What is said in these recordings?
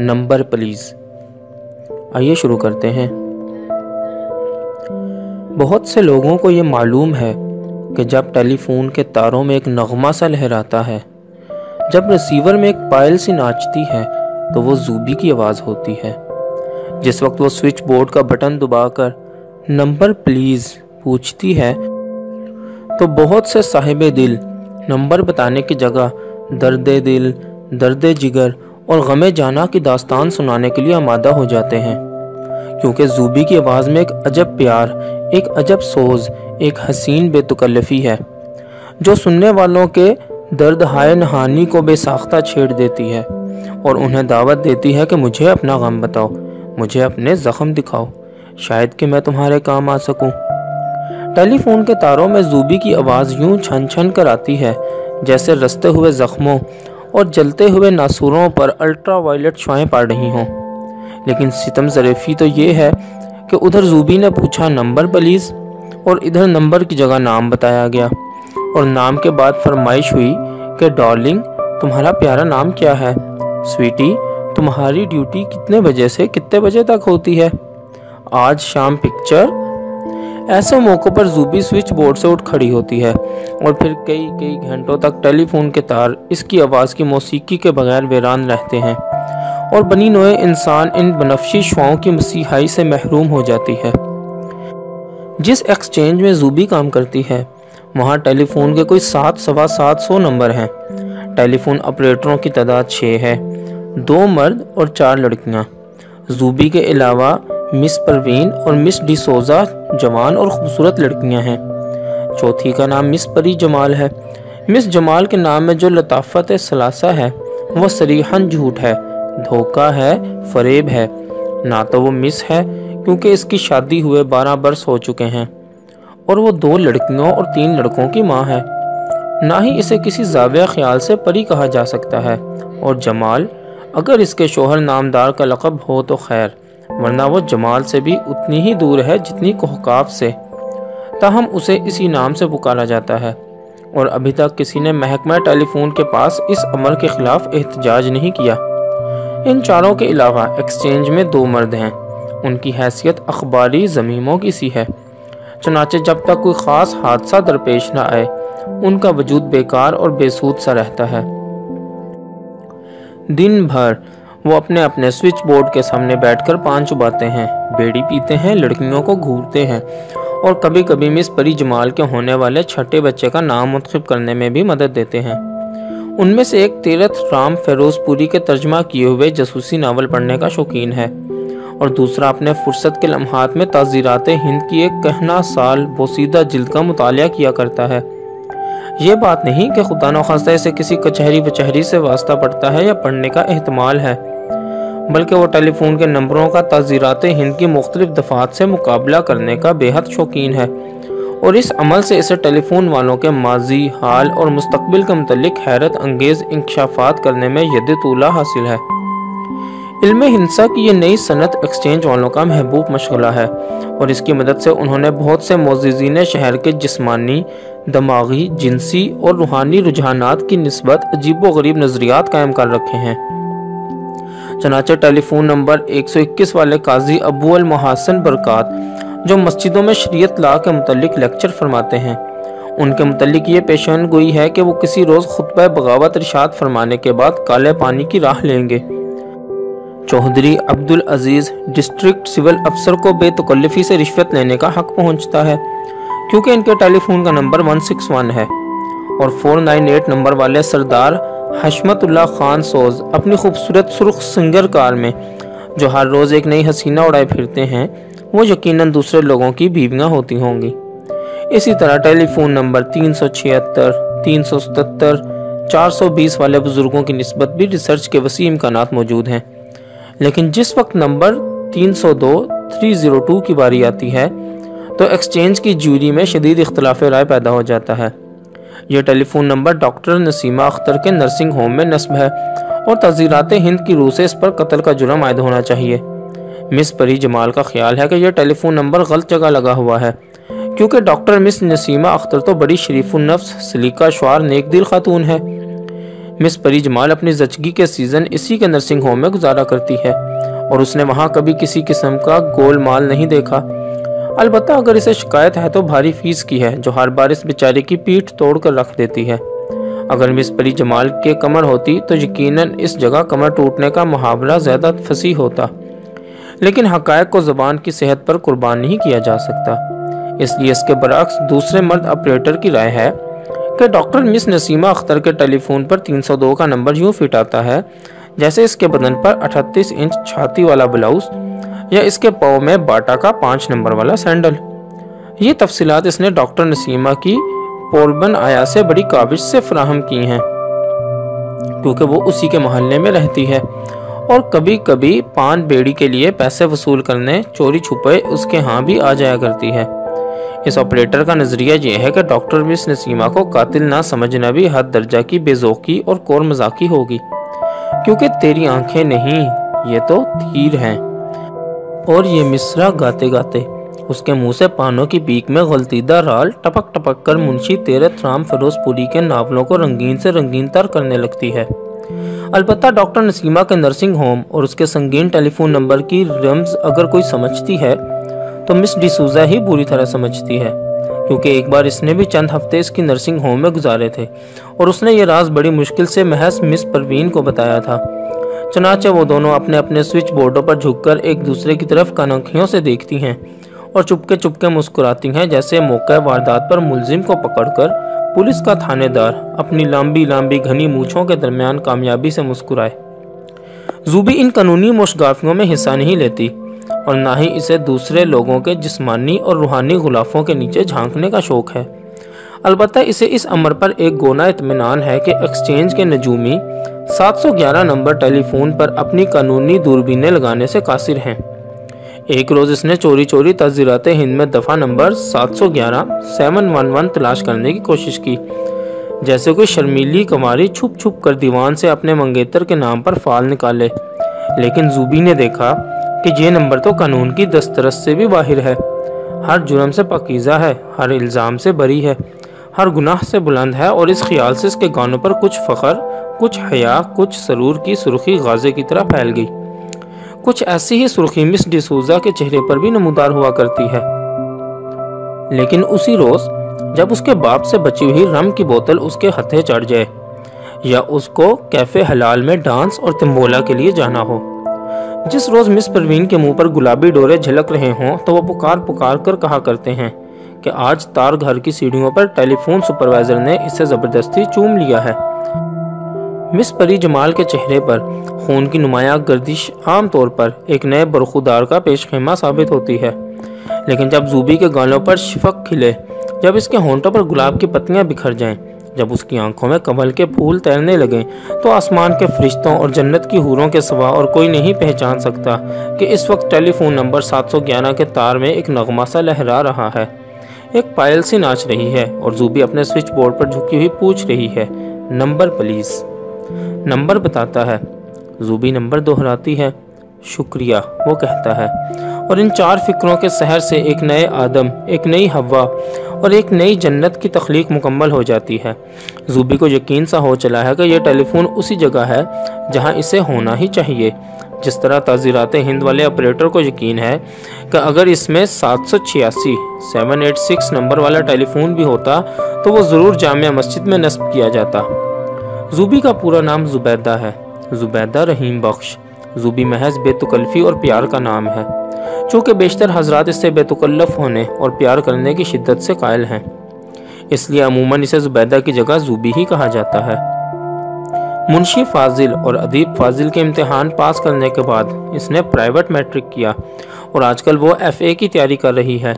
Number please. آئیے شروع کرتے ہیں۔ بہت سے لوگوں کو یہ معلوم ہے کہ جب ٹیلی فون کے تاروں میں ایک نغمہ سا لہراتا ہے، جب ریسیور میں ایک پائل سی ناچتی ہے، تو وہ زوبی کی آواز ہوتی ہے۔ جس وقت وہ سوئچ بورڈ کا بٹن دبا کر نمبر پلیز پوچھتی ہے، تو بہت سے صاحب دل نمبر بتانے کی جگہ درد دل، درد جگر اور غم جانا کی داستان سنانے کے لیے آمادہ ہو جاتے ہیں۔ کیونکہ زوبی کی آواز میں ایک عجب پیار، ایک عجب سوز، ایک حسین بے تکلفی ہے، جو سننے والوں کے درد ہائے نہانی کو بے ساختہ چھیڑ دیتی ہے اور انہیں دعوت دیتی ہے کہ مجھے اپنا غم بتاؤ، مجھے اپنے زخم دکھاؤ، شاید کہ میں تمہارے کام آ سکوں۔ ٹیلی فون کے تاروں میں زوبی کی آواز یوں چھن چھن کر آتی ہے جیسے رستے ہوئے زخموں اور جلتے ہوئے ناسوروں پر الٹرا وائلٹ شوائیں پڑ رہی ہوں۔ لیکن ستم ظریفی تو یہ ہے کہ ادھر زوبی نے پوچھا نمبر پلیز اور ادھر نمبر کی جگہ نام بتایا گیا۔ اور نام کے بعد فرمائش ہوئی کہ ڈارلنگ، تمہارا پیارا نام کیا ہے؟ سویٹی، تمہاری ڈیوٹی کتنے بجے سے کتنے بجے تک ہوتی ہے؟ آج شام پکچر ایسے موقع پر زوبی سوئچ بورڈ سے اٹھ کھڑی ہوتی ہے اور پھر کئی کئی گھنٹوں تک ٹیلی فون کے تار اس کی آواز کی موسیقی کے بغیر ویران رہتے ہیں اور بنی نوئے انسان ان بنفشی شواؤں کی مسیحائی سے محروم ہو جاتی ہے۔ جس ایکسچینج میں زوبی کام کرتی ہے، وہاں ٹیلی فون کے کوئی سات سوا سات سو نمبر ہیں۔ ٹیلی فون اپریٹروں کی تعداد چھ ہے۔ دو مرد اور چار لڑکیاں۔ زوبی کے علاوہ مس پروین اور مس ڈی سوزا جوان اور خوبصورت لڑکیاں ہیں۔ چوتھی کا نام مس پری جمال ہے۔ مس جمال کے نام میں جو لطافت سلاسہ ہے، وہ سریحن جھوٹ ہے۔ دھوکہ ہے، فریب ہے۔ نہ تو وہ مس ہے، کیونکہ اس کی شادی ہوئے بارہ برس ہو چکے ہیں۔ اور وہ دو لڑکیوں اور تین لڑکوں کی ماں ہے۔ نہ ہی اسے کسی زاویہ خیال سے پری کہا جا سکتا ہے۔ اور جمال، اگر اس کے شوہر نامدار کا لقب ہو تو خیر۔ ورنہ وہ جمال سے بھی اتنی ہی دور ہے جتنی کوحکاف سے۔ تاہم اسے اسی نام سے پکارا جاتا ہے۔ اور ابھی تک کسی نے محکمہ ٹیلی فون کے پاس اس عمل کے خلاف احتجاج نہیں کیا۔ ان چاروں کے علاوہ ایکسچینج میں دو مرد ہیں۔ ان کی حیثیت اخباری زمیموں کی سی ہے۔ چنانچہ جب تک کوئی خاص حادثہ درپیش نہ آئے، ان کا وجود بیکار اور بے سود سا رہتا ہے۔ دن بھر وہ اپنے اپنے سوئچ بورڈ کے سامنے بیٹھ کر پان چباتے ہیں، بیڑی پیتے ہیں، لڑکیوں کو گھورتے ہیں اور کبھی کبھی مس پری جمال کے ہونے والے چھٹے بچے کا نام منتخب کرنے میں بھی مدد دیتے ہیں۔ ان میں سے ایک تیرتھ رام فیروز پوری کے ترجمہ کیے ہوئے جسوسی ناول پڑھنے کا شوقین ہے اور دوسرا اپنے فرصت کے لمحات میں تعزیرات ہند کی ایک کہنا سال بوسیدہ جلد کا مطالعہ کیا کرتا ہے۔ یہ بات نہیں کہ خدا نخواستہ سے کسی کچہری بچہری سے واسطہ پڑتا ہے یا پڑھنے کا احتمال ہے۔ بلکہ وہ ٹیلی فون کے نمبروں کا تعزیرات ہند کی مختلف دفعات سے مقابلہ کرنے کا بے حد شوقین ہے۔ اور اس عمل سے اسے ٹیلی فون والوں کے ماضی، حال اور مستقبل کے متعلق حیرت انگیز انکشافات کرنے میں ید طولہ حاصل ہے۔ علم ہنسا کی یہ نئی صنعت ایکسچینج والوں کا محبوب مشغلہ ہے اور اس کی مدد سے انہوں نے بہت سے معززین شہر کے جسمانی، دماغی، جنسی اور روحانی رجحانات کی نسبت عجیب و غریب نظریات قائم کر رکھے ہیں۔ چنانچہ ٹیلی فون نمبر 121 والے قاضی ابو المحاسن برکات، جو مسجدوں میں شریعت لا کے متعلق لیکچر فرماتے ہیں۔ ان کے متعلق یہ پیشن گوئی ہے کہ وہ کسی روز خطبہ بغاوت رشاد فرمانے کے بعد کالے پانی کی راہ لیں گے۔ چوہدری عبدالعزیز، ڈسٹرکٹ سول افسر کو بے تکلفی سے رشوت لینے کا حق پہنچتا ہے، کیونکہ ان کے ٹیلی فون کا نمبر 161 ہے۔ اور 498 نمبر والے سردار حشمت اللہ خان سوز اپنی خوبصورت سرخ سنگر کار میں، جو ہر روز ایک نئی حسینہ اڑائے پھرتے ہیں، وہ یقیناً دوسرے لوگوں کی بیویاں ہوتی ہوں گی۔ اسی طرح ٹیلی فون نمبر تین سو چھہتر، تین سو ستتر، چار سو بیس والے بزرگوں کی نسبت بھی ریسرچ کے وسیع امکانات موجود ہیں۔ لیکن جس وقت نمبر تین سو دو، تھری زیرو ٹو کی باری آتی ہے، تو ایکسچینج کی جوری میں شدید اختلاف رائے پیدا ہو جاتا ہے۔ یہ telephone number doctor Nasima Akhtar کے نرسنگ ہوم میں نصب ہے اور تذیرات ہند کی روح سے اس پر قتل کا جرم عائد ہونا چاہیے۔ مس پری جمال کا خیال ہے کہ یہ ٹیلی فون نمبر غلط جگہ لگا ہوا ہے، کیونکہ ڈاکٹر مس نسیمہ اختر تو بڑی شریف النفس، سلیقہ شعار، نیک دل خاتون ہے مس پری جمال اپنی زچگی کے سیزن اسی کے نرسنگ ہوم میں گزارا کرتی ہے اور اس نے وہاں کبھی کسی قسم کا گول مال نہیں دیکھا۔ البتہ اگر اسے شکایت ہے تو بھاری فیس کی ہے جو ہر بار اس بیچارے کی پیٹھ توڑ کر رکھ دیتی ہے۔ اگر مس پری جمال کے کمر ہوتی تو یقیناً اس جگہ کمر ٹوٹنے کا محاورہ زیادہ فصیح ہوتا۔ لیکن حقائق کو زبان کی صحت پر قربان نہیں کیا جا سکتا۔ اس لیے اس کے برعکس دوسرے مرد اپریٹر کی رائے ہے کہ ڈاکٹر مس نسیمہ اختر کے ٹیلی فون پر تین سو دو کا نمبر یوں فٹ آتا ہے، جیسے اس کے بدن پر اٹھتیس انچ چھاتی والا بلاؤز یا اس کے پاؤں میں باٹا کا پانچ نمبر والا سینڈل۔ یہ تفصیلات اس نے ڈاکٹر نسیمہ کی پوربن آیا سے بڑی کابش سے فراہم کی ہیں، کیونکہ وہ اسی کے محلے میں رہتی ہے۔ اور کبھی کبھی پان بیڑی کے لیے پیسے وصول کرنے، چوری چھپے اس کے ہاں بھی آ جایا کرتی ہے۔ اس آپریٹر کا نظریہ یہ ہے کہ ڈاکٹر مس نسیمہ کو قاتل نہ سمجھنا بھی حد درجہ کی بے ذوقی اور کور مزاقی ہوگی۔ کیونکہ تیری آنکھیں نہیں، یہ تو تیر ہیں۔ اور یہ مصرہ گاتے گاتے۔ اس کے منہ سے پانوں کی پیک میں غلطیدہ رال ٹپک ٹپک کر منشی تیرے ترام فیروز پوری کے ناولوں کو رنگین سے رنگین تر کرنے لگتی ہے۔ البتہ ڈاکٹر نسیمہ کے نرسنگ ہوم اور اس کے سنگین ٹیلی فون نمبر کی رمز اگر کوئی سمجھتی ہے، تو مس ڈی سوزا ہی بری طرح سمجھتی ہے۔ کیونکہ ایک بار اس نے بھی چند ہفتے اس کی نرسنگ ہوم میں گزارے تھے اور اس نے یہ راز بڑی مشکل سے محض مس پروین کو بتایا تھا۔ چنانچہ وہ دونوں اپنے اپنے سوئچ بورڈوں پر جھک کر ایک دوسرے کی طرف کنکھیوں سے دیکھتی ہیں اور چپکے چپکے مسکراتی ہیں، جیسے موقع واردات پر ملزم کو پکڑ کر پولیس کا تھانے دار اپنی لمبی لمبی گھنی مونچھوں کے درمیان کامیابی سے مسکرائے۔ زوبی ان قانونی مشگافیوں میں حصہ نہیں لیتی اور نہ ہی اسے دوسرے لوگوں کے جسمانی اور روحانی غلافوں کے نیچے جھانکنے کا شوق ہے۔ البتہ اسے اس امر پر ایک گونا اطمینان ہے کہ ایکسچینج کے نجومی سات سو گیارہ نمبر ٹیلی فون پر اپنی قانونی دوربینیں لگانے سے قاصر ہیں۔ ایک روز اس نے چوری چوری تذیرات ہند میں دفعہ نمبر سات سو گیارہ سیون ون ون تلاش کرنے کی کوشش کی، جیسے کوئی شرمیلی کماری چھپ چھپ کر دیوان سے اپنے منگیتر کے نام پر فال نکالے۔ لیکن زوبی نے دیکھا کہ یہ نمبر تو قانون کی دسترس سے بھی باہر ہے۔ ہر جرم سے پاکیزہ ہے، ہر الزام سے بری ہے، ہر گناہ سے بلند ہے اور اس خیال سے اس کے گانوں پر کچھ فخر کچھ حیا، کچھ سرور کی سرخی غازے کی طرح پھیل گئی۔ کچھ ایسی ہی سرخی مس ڈیسوزا کے چہرے پر بھی نمودار ہوا کرتی ہے۔ لیکن اسی روز جب اس کے باپ سے بچی ہوئی رم کی بوتل اس کے ہتھے چڑھ جائے، یا اس کو کیفے حلال میں ڈانس اور تمبولا کے لیے جانا ہو۔ جس روز مس پروین کے منہ پر گلابی ڈورے جھلک رہے ہوں تو وہ پکار پکار کر کہا کرتے ہیں کہ آج تار گھر کی سیڑھیوں پر ٹیلی فون سپروائزر نے اسے زبردستی چوم لیا ہے۔ مس پری جمال کے چہرے پر خون کی نمایاں گردش عام طور پر ایک نئے برخودار کا پیش خیمہ ثابت ہوتی ہے۔ لیکن جب زوبی کے گالوں پر شفق کھلے، جب اس کے ہونٹوں پر گلاب کی پتیاں بکھر جائیں، جب اس کی آنکھوں میں کمل کے پھول تیرنے لگے تو آسمان کے فرشتوں اور جنت کی حوروں کے سوا اور کوئی نہیں پہچان سکتا کہ اس وقت ٹیلی فون نمبر سات سو گیارہ کے تار میں ایک نغمہ سا لہرا رہا ہے۔ ایک پائل سی ناچ رہی ہے اور زوبی اپنے سوئچ بورڈ پر جھکی ہوئی پوچھ رہی ہے، نمبر پلیز نمبر بتاتا ہے۔ زوبی نمبر دہراتی ہے۔ شکریہ، وہ کہتا ہے۔ اور ان چار فکروں کے سحر سے ایک نئے آدم، ایک نئی ہوا اور ایک نئی جنت کی تخلیق مکمل ہو جاتی ہے۔ زوبی کو یقین سا ہو چلا ہے کہ یہ ٹیلی فون اسی جگہ ہے جہاں اسے ہونا ہی چاہیے۔ جس طرح تعزیرات ہند والے اپریٹر کو یقین ہے کہ اگر اس میں سات سو چھیاسی، سیون ایٹ سکس نمبر والا ٹیلی فون بھی ہوتا تو وہ ضرور جامعہ مسجد میں نصب کیا جاتا۔ زوبی کا پورا نام زبیدہ ہے۔ زبیدہ رحیم بخش۔ زوبی محض بے تکلفی اور پیار کا نام ہے۔ چونکہ بیشتر حضرات اس سے بے تکلف ہونے اور پیار کرنے کی شدت سے قائل ہیں۔ اس لیے عموماً اسے زبیدہ کی جگہ زوبی ہی کہا جاتا ہے۔ منشی فاضل اور ادیب فاضل کے امتحان پاس کرنے کے بعد اس نے پرائیوٹ میٹرک کیا اور آج کل وہ ایف اے کی تیاری کر رہی ہے۔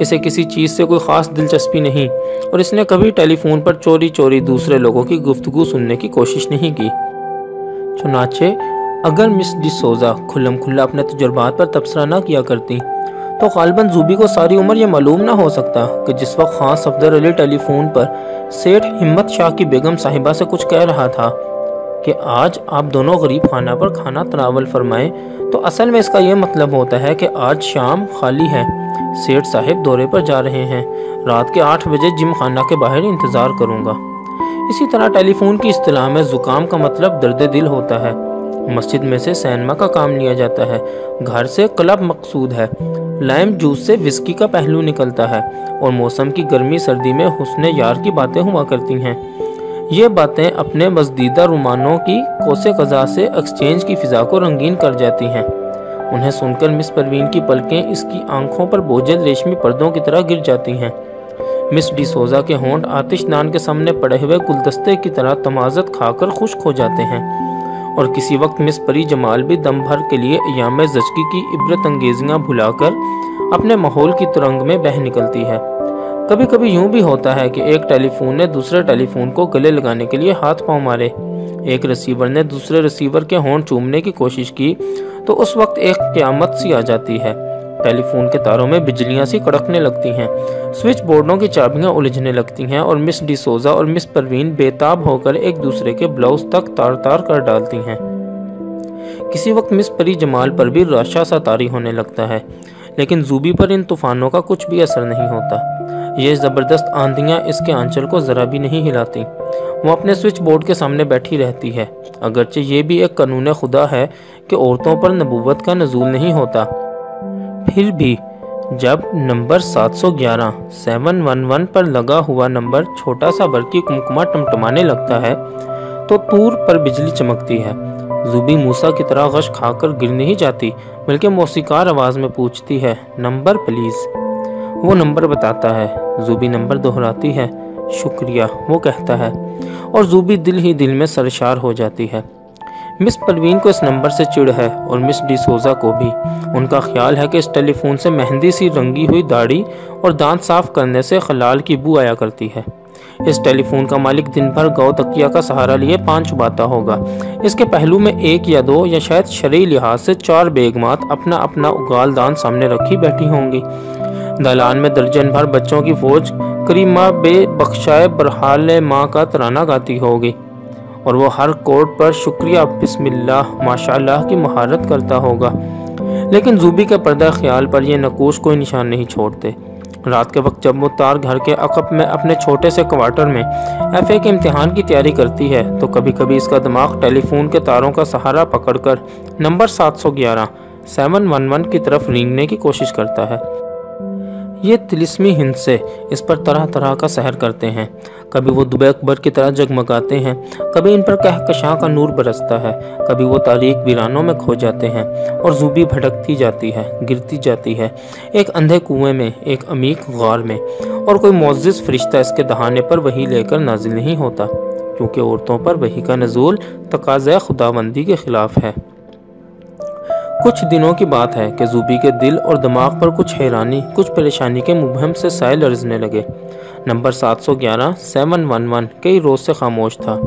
اسے کسی چیز سے کوئی خاص دلچسپی نہیں۔ اور اس نے کبھی ٹیلی فون پر چوری چوری دوسرے لوگوں کی گفتگو سننے کی کوشش نہیں کی۔ چنانچہ، اگر مس ڈی سوزا کھلم کھلا اپنے تجربات پر تبصرہ نہ کیا کرتی، تو غالباً زوبی کو ساری عمر یہ معلوم نہ ہو سکتا کہ جس وقت خان صفدر علی ٹیلی فون پر سیٹھ ہمت شاہ کی بیگم صاحبہ سے کچھ کہہ رہا تھا۔ کہ آج آپ دونوں غریب خانہ پر کھانا تناول فرمائیں، تو اصل میں اس کا یہ مطلب ہوتا ہے کہ آج شام خالی ہے۔ سیٹھ صاحب دورے پر جا رہے ہیں۔ رات کے آٹھ بجے جم خانہ کے باہر انتظار کروں گا۔ اسی طرح ٹیلی فون کی اصطلاح میں زکام کا مطلب درد دل ہوتا ہے۔ مسجد میں سے سینما کا کام لیا جاتا ہے۔ گھر سے کلب مقصود ہے۔ لائم جوس سے وسکی کا پہلو نکلتا ہے اور موسم کی گرمی سردی میں حسن یار کی باتیں ہوا کرتی ہیں۔ یہ باتیں اپنے مزدیدہ رومانوں کی کوسے قضا سے ایکسچینج کی فضا کو رنگین کر جاتی ہیں۔ انہیں سن کر مس پروین کی پلکیں اس کی آنکھوں پر بوجھل ریشمی پردوں کی طرح گر جاتی ہیں۔ مس ڈی سوزا کے ہونٹ آتش دان کے سامنے پڑے ہوئے گلدستے کی طرح تمازت کھا کر خشک ہو جاتے ہیں۔ اور کسی وقت مس پری جمال بھی دم بھر کے لیے ایام زچگی کی عبرت انگیزیاں بھلا کر اپنے ماحول کی ترنگ میں بہ نکلتی ہے۔ کبھی کبھی یوں بھی ہوتا ہے کہ ایک ٹیلی فون نے دوسرے ٹیلی فون کو گلے لگانے کے لیے ہاتھ پاؤں مارے۔ ایک رسیور نے دوسرے رسیور کے ہونٹ چومنے کی کوشش کی تو اس وقت ایک قیامت سی آ جاتی ہے۔ ٹیلی فون کے تاروں میں بجلیاں سی کڑکنے لگتی ہیں، سوئچ بورڈوں کی چابیاں الجھنے لگتی ہیں اور مس ڈی سوزا اور مس پروین بیتاب ہو کر ایک دوسرے کے بلاؤز تک تار تار کر ڈالتی ہیں۔ کسی وقت مس پری جمال پر بھی راشا سا تاری ہونے لگتا ہے، لیکن زوبی پر ان طوفانوں کا کچھ بھی اثر نہیں ہوتا۔ یہ زبردست آندیاں اس کے آنچل کو ذرا بھی نہیں ہلاتی۔ وہ اپنے سوئچ بورڈ کے سامنے بیٹھی رہتی ہے۔ اگرچہ یہ بھی ایک قانون خدا ہے کہ عورتوں پر نبوت کا نزول نہیں ہوتا۔ پھر بھی جب نمبر سات سو گیارہ سیون ون ون پر لگا ہوا نمبر چھوٹا سا برقی کمکما ٹمٹمانے لگتا ہے، تو تور پر بجلی چمکتی ہے۔ زوبی موسا کی طرح غش کھا کر گر نہیں جاتی، بلکہ موسیقار آواز میں پوچھتی ہے، نمبر پلیز۔ وہ نمبر بتاتا ہے۔ زوبی نمبر دہراتی ہے۔ شکریہ، وہ کہتا ہے۔ اور زوبی دل ہی دل میں سرشار ہو جاتی ہے۔ مس پروین کو اس نمبر سے چڑ ہے اور مس ڈی سوزا کو بھی۔ ان کا خیال ہے کہ اس ٹیلی فون سے مہندی سی رنگی ہوئی داڑھی اور دانت صاف کرنے سے خلال کی بو آیا کرتی ہے۔ اس ٹیلی فون کا مالک دن بھر گو تکیا کا سہارا لیے پانچ چباتا ہوگا۔ اس کے پہلو میں ایک یا دو یا شاید شرعی لحاظ سے چار بیگمات اپنا اپنا اگال دان سامنے رکھی بیٹھی ہوں گی۔ دلان میں درجن بھر بچوں کی فوج کریمہ بے بخشائے برحال ماں کا ترانہ گاتی ہوگی اور وہ ہر کوٹ پر شکریہ، بسم اللہ ماشاءاللہ کی مہارت کرتا ہوگا۔ لیکن زوبی کے پردہ خیال پر یہ نقوش کوئی نشان نہیں چھوڑتے۔ رات کے وقت جب وہ تار گھر کے عقب میں اپنے چھوٹے سے کوارٹر میں ایف اے کے امتحان کی تیاری کرتی ہے تو کبھی کبھی اس کا دماغ ٹیلی فون کے تاروں کا سہارا پکڑ کر نمبر سات سو گیارہ، سیون ون ون کی طرف رینگنے کی کوشش کرتا ہے۔ یہ تلسمی ہند سے اس پر طرح طرح کا سحر کرتے ہیں۔ کبھی وہ دبے اکبر کی طرح جگمگاتے ہیں، کبھی ان پر کہکشاں کا نور برستا ہے، کبھی وہ تاریخ ویرانوں میں کھو جاتے ہیں اور زوبی بھٹکتی جاتی ہے، گرتی جاتی ہے۔ ایک اندھے کنویں میں، ایک عمیق غار میں۔ اور کوئی معزز فرشتہ اس کے دہانے پر وہی لے کر نازل نہیں ہوتا، کیونکہ عورتوں پر وہی کا نزول تقاضۂ خداوندی کے خلاف ہے۔ کچھ دنوں کی بات ہے کہ زوبی کے دل اور دماغ پر کچھ حیرانی، کچھ پریشانی کے مبہم سے سائے لرزنے لگے۔ نمبر سات سو گیارہ، سیون ون ون، کئی روز سے خاموش تھا۔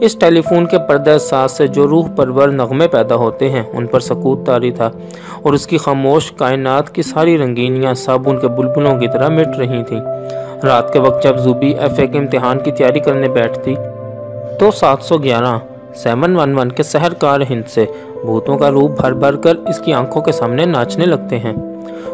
اس ٹیلی فون کے پردہ ساز سے جو روح پرور نغمے پیدا ہوتے ہیں، ان پر سکوت تاری تھا اور اس کی خاموش کائنات کی ساری رنگینیاں صابن کے بلبلوں کی طرح مٹ رہی تھیں۔ رات کے وقت جب زوبی ایف اے کے امتحان کی تیاری کرنے بیٹھتی تو سات سو گیارہ، سیون ون ون کے سحر کار ہند سے بھوتوں کا روپ بھر بھر کر اس کی آنکھوں کے سامنے ناچنے لگتے ہیں۔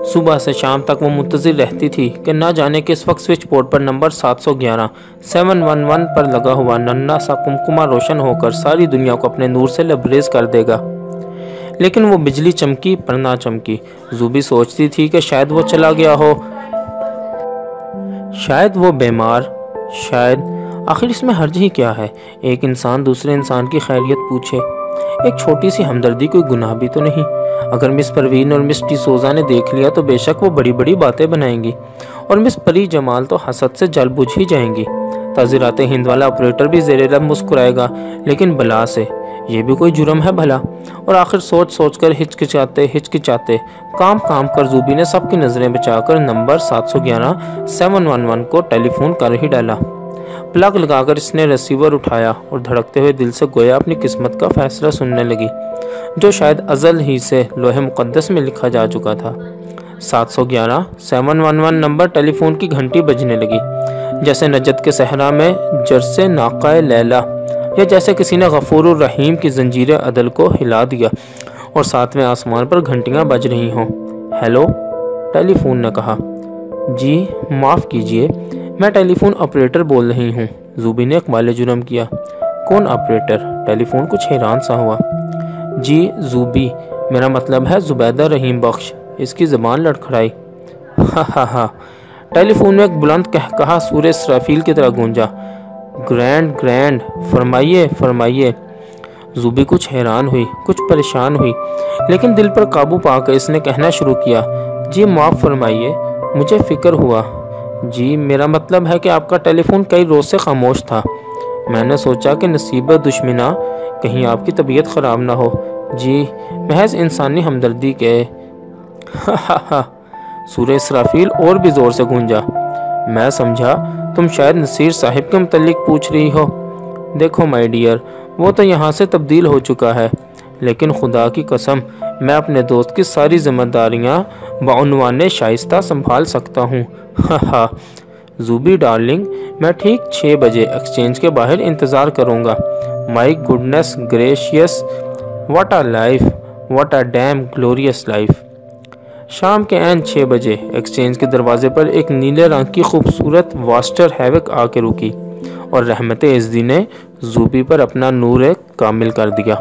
صبح سے شام تک وہ منتظر رہتی تھی کہ نہ جانے کس وقت سوئچ بورڈ پر نمبر سات سو گیارہ، سیون ون ون پر لگا ہوا ننا سا کمکما روشن ہو کر ساری دنیا کو اپنے نور سے لبریز کر دے گا۔ لیکن وہ بجلی چمکی پر نہ چمکی، زوبی سوچتی تھی کہ شاید وہ چلا گیا ہو۔ شاید وہ بیمار، شاید آخر اس میں حرج ہی کیا ہے؟ ایک انسان دوسرے انسان کی خیریت پوچھے۔ ایک چھوٹی سی ہمدردی کوئی گناہ بھی تو نہیں۔ اگر مس پروین اور مس ٹی سوزا نے دیکھ لیا تو بے شک وہ بڑی بڑی باتیں بنائیں گی۔ اور مس پری جمال تو حسد سے جل بجھ ہی جائیں گی۔ تاظرات ہند والا آپریٹر بھی زیر لب مسکرائے گا، لیکن بلا سے۔ یہ بھی کوئی جرم ہے بھلا۔ اور آخر سوچ سوچ کر ہچکچاتے ہچکچاتے۔ کام کام کر زوبی نے سب کی نظریں بچا کر نمبر سات سو گیارہ، سیون ون ون کو ٹیلی فون کر ہی ڈالا۔ پلگ لگا کر اس نے ریسیور اٹھایا اور دھڑکتے ہوئے دل سے گویا اپنی قسمت کا فیصلہ سننے لگی، جو شاید ازل ہی سے لوہے مقدس میں لکھا جا چکا تھا۔ سات سو گیارہ، seven one one number telephone کی گھنٹی بجنے لگی، جیسے نجد کے صحرا میں جرس ناقہ لیلہ یا جیسے کسی نے غفور الرحیم کی زنجیر عدل کو ہلا دیا اور ساتویں آسمان پر گھنٹیاں بج رہی ہوں۔ ہیلو، ٹیلی فون نے کہا۔ جی معاف کیجیے۔ میں ٹیلی فون آپریٹر بول رہی ہوں۔ زوبی نے اقبال جرم کیا۔ کون آپریٹر؟ ٹیلی فون کچھ حیران سا ہوا۔ جی زوبی۔ میرا مطلب ہے زبیدہ رحیم بخش۔ اس کی زبان لڑکھڑائی۔ ہاں ہاں ہاں۔ ٹیلی فون میں ایک بلند کہہ کہا سورہ اسرافیل کی طرح گونجا۔ Grand grand. فرمائیے فرمائیے۔ زوبی کچھ حیران ہوئی، کچھ پریشان ہوئی۔ لیکن دل پر قابو پا کر اس نے کہنا شروع کیا۔ جی معاف فرمائیے۔ مجھے فکر ہوا۔ جی میرا مطلب ہے کہ آپ کا ٹیلی فون کئی روز سے خاموش تھا۔ میں نے سوچا کہ نصیبت دشمنا کہیں آپ کی طبیعت خراب نہ ہو۔ جی محض انسانی ہمدردی کے۔ سورہ اسرافیل اور بھی زور سے گونجا۔ میں سمجھا، تم شاید نصیر صاحب کے متعلق پوچھ رہی ہو۔ دیکھو، مائی ڈیئر، وہ تو یہاں سے تبدیل ہو چکا ہے۔ لیکن خدا کی قسم، میں اپنے دوست کی ساری ذمہ داریاں بعنوان شائستہ سنبھال سکتا ہوں۔ ہاں،, ہاں زوبی ڈارلنگ، میں ٹھیک چھ بجے ایکسچینج کے باہر انتظار کروں گا۔ My goodness gracious, what a life, what a damn glorious life. شام کے این چھ بجے ایکسچینج کے دروازے پر ایک نیلے رنگ کی خوبصورت واسٹر ہیوک آ کے رکی اور رحمت عزدی نے زوبی پر اپنا نور کامل کر دیا۔